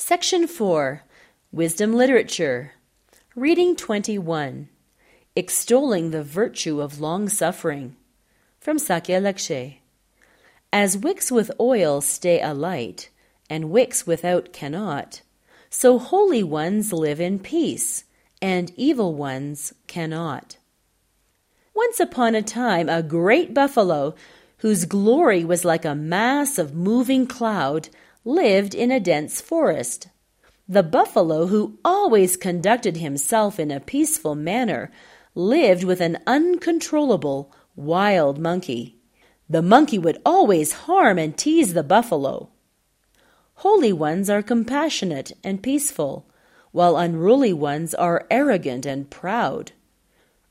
Section 4 Wisdom Literature Reading 21 Extolling the Virtue of Long Suffering from Sakya Lekshe. As wicks with oil stay alight, and wicks without cannot, so holy ones live in peace, and evil ones cannot. Once upon a time, a great buffalo, whose glory was like a mass of moving cloud, lived in a dense forest. The buffalo, who always conducted himself in a peaceful manner, lived with an uncontrollable wild monkey. The monkey would always harm and tease the buffalo. Holy ones are compassionate and peaceful, while unruly ones are arrogant and proud.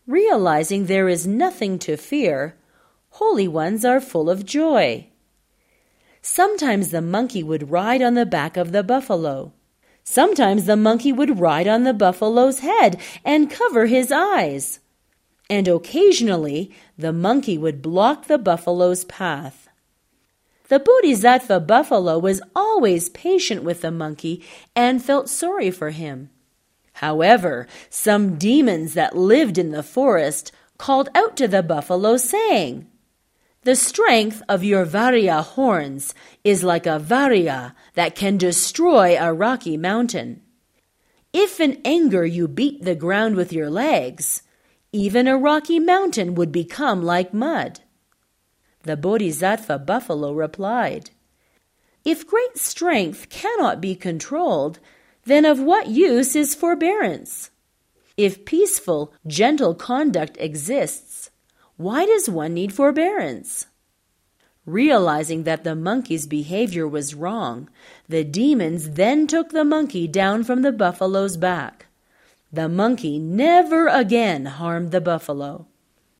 Realizing there is nothing to fear, holy ones are full of joy. Sometimes the monkey would ride on the back of the buffalo. Sometimes the monkey would ride on the buffalo's head and cover his eyes. And occasionally the monkey would block the buffalo's path. The Bodhisattva buffalo was always patient with the monkey and felt sorry for him. However, some demons that lived in the forest called out to the buffalo, saying, the strength of your vajra horns is like a vajra that can destroy a rocky mountain. If in anger you beat the ground with your legs, even a rocky mountain would become like mud. The Bodhisattva buffalo replied, If great strength cannot be controlled, then of what use is forbearance? If peaceful, gentle conduct exists, why does one need forbearance? Realizing that the monkey's behavior was wrong, the demons then took the monkey down from the buffalo's back. The monkey never again harmed the buffalo.